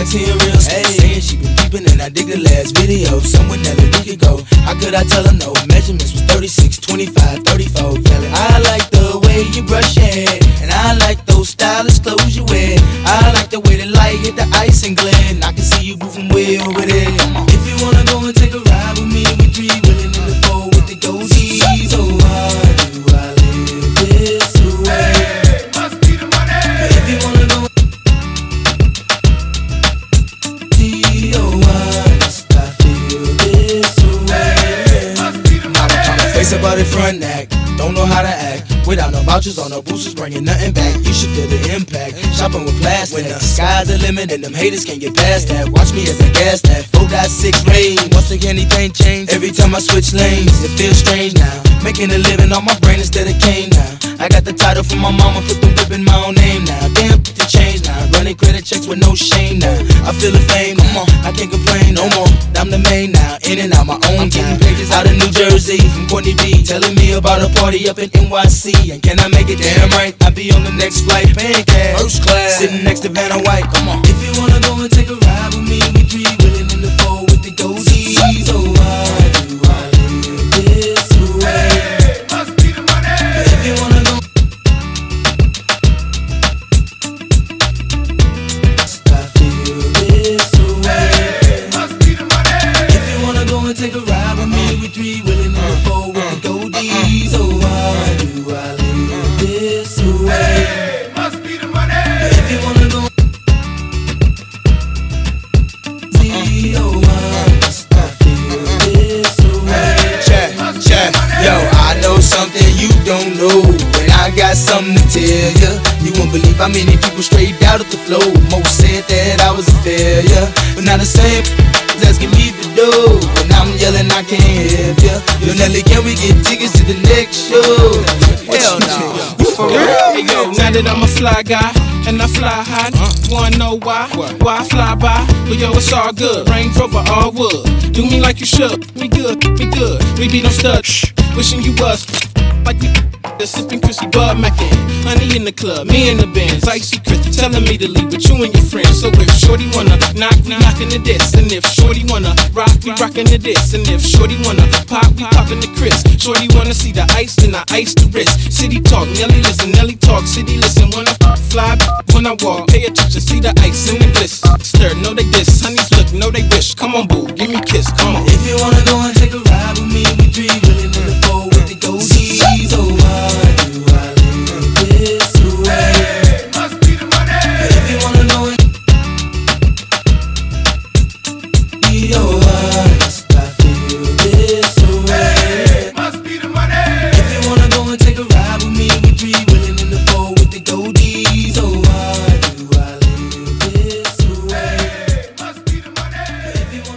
Sexy and real, hey. saying she been peeping and I dig the last video. Somewhere never we could go. How could I tell her no? Measurements was 36, 25, 34. Yelling, I like the way you brush your hair, and I like those stylish clothes you wear. I like the way the light hit the ice and glint. I can see you moving way over there. If you wanna go and take a ride with me, we three willing in the four with the goldies. Oh, don't know how to act. Without no vouchers or no boosters, bringing nothing back. You should feel the impact. Shopping with plastic. When the sky's the limit and them haters can't get past that. Watch me as I gas that. 4.6 range. Once again, anything change. Every time I switch lanes, it feels strange now. Making a living on my brain instead of cane now. I got the title from my mama, put the whip in my own name now. Damn, put the change now. Running credit checks with no shame now. I feel the fame, come on, I can't complain no more. I'm the main now, in and out my own time. Pages out of New Jersey from Courtney B, telling me about a party up in NYC. And can I make it damn right? I'll be on the next flight, paying cash, first class, sitting next to Vanna White. Come on, if you wanna go and take a ride don't know, and I got something to tell ya. You won't believe how many people straight out of the flow. Most said that I was a failure, but now the same asking me for dough, and I'm yelling I can't help ya. Yo, Nelly, can we get tickets to the next show? Hell no. You for real? Hey, yo, now that I'm a fly guy and I fly high, wanna know why? Why I fly by? But yo, it's all good. Range Rover, all wood. Do me like you should. We good, we good. We be no stud. Wishing you was like we the sipping Chrissy Bud Mackin. Honey in the club, me in the bands, icy Chris telling me to leave with you and your friends. So if Shorty wanna knock, we knockin' the diss. And if Shorty wanna rock, we rockin' the diss. And if Shorty wanna pop, we poppin' the Chris. Shorty wanna see the ice, then I ice the wrist. City talk, Nelly listen, Nelly talk, city listen. When I fly, when I walk, pay attention, see the ice and the bliss. Stir, know they diss, honeys look, know they wish. Come on, boo, give me kiss, come on. If you wanna